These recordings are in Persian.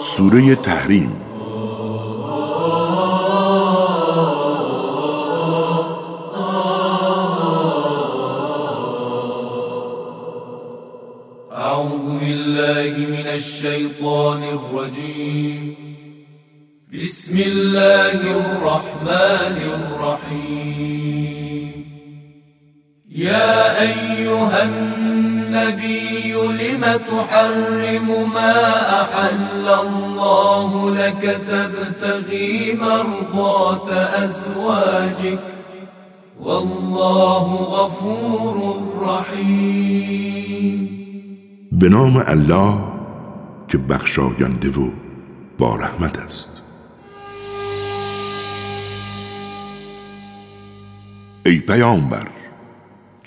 سوره تحریم. أعوذ بالله من الشيطان الرجيم. بسم الله الرحمن الرحيم. يا أيها النبي لم تحرم ما أحل الله لك تبتغي مرضات أزواجك والله غفور رحيم. به نام الله که بخشاینده و با رحمت است. ای پیامبر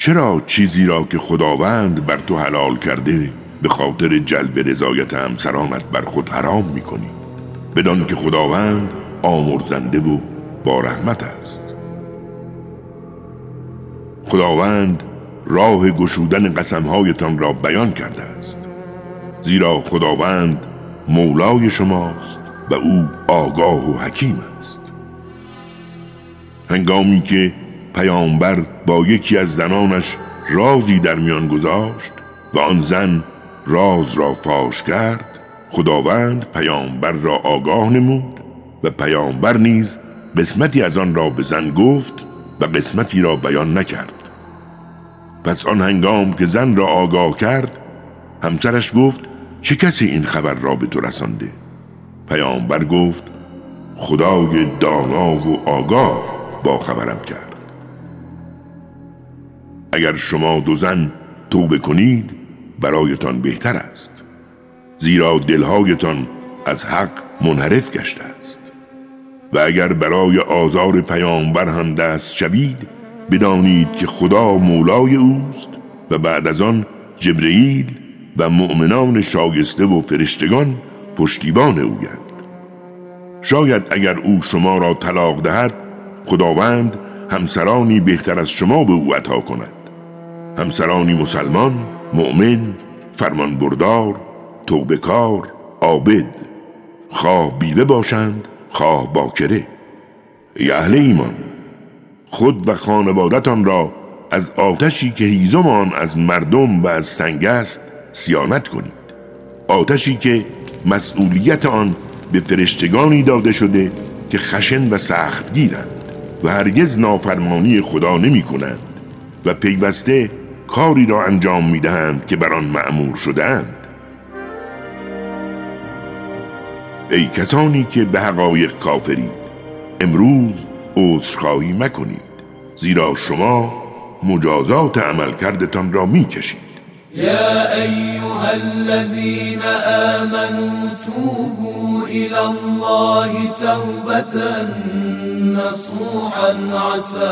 چرا چیزی را که خداوند بر تو حلال کرده به خاطر جلب رضایت همسرانت بر خود حرام می‌کنی؟ بدان که خداوند آمرزنده و با رحمت است. خداوند راه گشودن قسمهایتان را بیان کرده است. زیرا خداوند مولای شماست و او آگاه و حکیم است. هنگامی که پیامبر با یکی از زنانش رازی در میان گذاشت و آن زن راز را فاش کرد. خداوند پیامبر را آگاه نمود و پیامبر نیز قسمتی از آن را به زن گفت و قسمتی را بیان نکرد. پس آن هنگام که زن را آگاه کرد همسرش گفت چه کسی این خبر را به تو رسانده؟ پیامبر گفت خدای دانا و آگاه با خبرم کرد. اگر شما دو زن توبه کنید برایتان بهتر است. زیرا دلهایتان از حق منحرف گشته است. و اگر برای آزار پیامبر هم دست شوید بدانید که خدا مولای اوست و بعد از آن جبرئیل و مؤمنان شایسته و فرشتگان پشتیبان اویند. شاید اگر او شما را طلاق دهد خداوند همسرانی بهتر از شما به او عطا کند. همسرانی مسلمان، مؤمن، فرمانبردار، توبکار، عابد. خواه بیوه باشند خواه باکره. ای اهل ایمان خود و خانوادتان را از آتشی که هیزمان از مردم و از سنگ است سیانت کنید. آتشی که مسئولیت آن به فرشتگانی داده شده که خشن و سخت گیرند و هرگز نافرمانی خدا نمی کنند و پیوسته کاری را انجام می دهند که بر آن معمور شدهاند ای کسانی که به حقایق کافرید امروز عذرخواهی مکنید زیرا شما مجازات عمل کردتان را می کشید يا أيها الذين آمنوا توبوا إلى الله توبة نصوحا عسى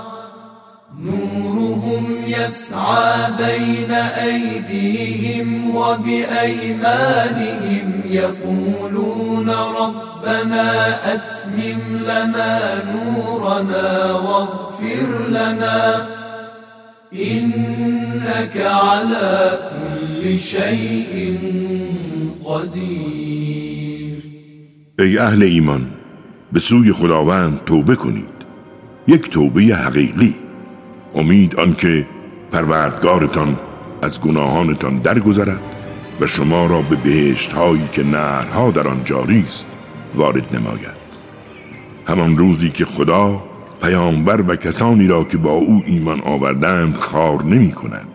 يسعى بين أيديهم وبأيمانهم يقولون ربنا أتمم لنا نورنا واغفر لنا إنك على كل شيء قدير. ای أهل ایمان به سوی خداوند توبه کنید. یک توبه حقیقی. امید آنکه پروردگارتان از گناهانتان درگذرد و شما را به بهشت هایی که نهرها در آن جاری است وارد نماید. همان روزی که خدا پیامبر و کسانی را که با او ایمان آوردند خار نمی کند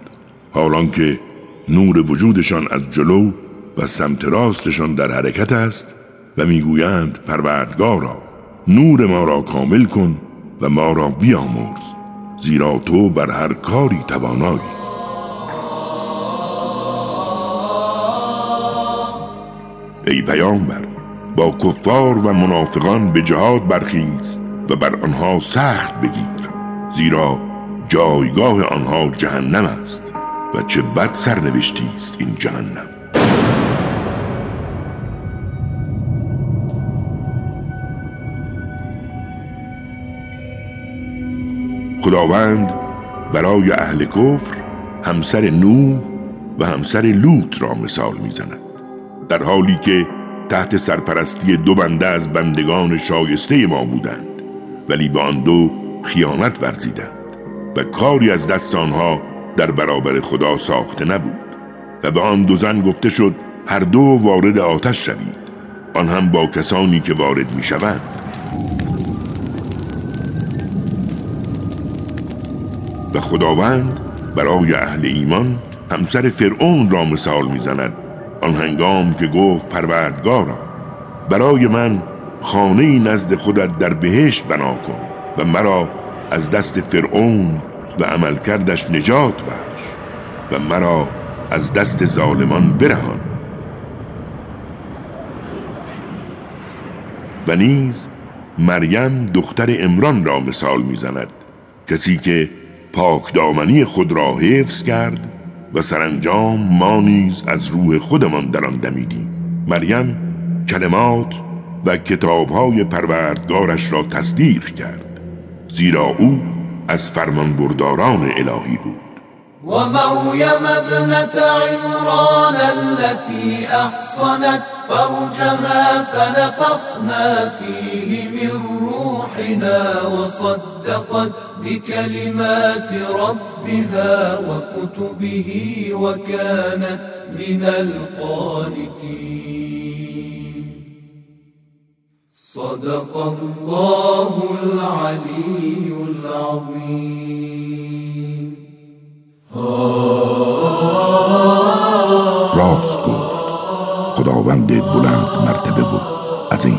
حالان که نور وجودشان از جلو و سمت راستشان در حرکت است و می‌گویند پروردگارا نور ما را کامل کن و ما را بیامرز. زیرا تو بر هر کاری توانایی. ای پیامبر با کفار و منافقان به جهاد برخیز و بر آنها سخت بگیر زیرا جایگاه آنها جهنم است و چه بد سرنوشتی است این جهنم. خداوند برای اهل کفر همسر نوح و همسر لوط را مثال می‌زند. در حالی که تحت سرپرستی دو بنده از بندگان شایسته ما بودند ولی به آن دو خیانت ورزیدند و کاری از دست آنها در برابر خدا ساخته نبود و به آن دو زن گفته شد هر دو وارد آتش شوید. آن هم با کسانی که وارد می شوند و خداوند برای اهل ایمان همسر فرعون را مثال می‌زند. آن هنگام که گفت پروردگارا برای من خانه نزد خودت در بهشت بنا کن و مرا از دست فرعون و عملکردش نجات بخش و مرا از دست ظالمان برهان. و نیز مریم دختر امران را مثال می‌زند. کسی که پاک دامنی خود را حفظ کرد و سرانجام ما نیز از روح خودمان در آن دمیدیم. مریم کلمات و کتابهای پروردگارش را تصدیق کرد زیرا او از فرمانبرداران الهی بود. ومريم ابنة عمران التي أحصنت فرجها فنفخنا فيه من روحنا وصدقت بكلمات ربها وكتبه وكانت من القانتين. صدق الله العلي العظيم. خداوند بلند مرتبه بود عظیم.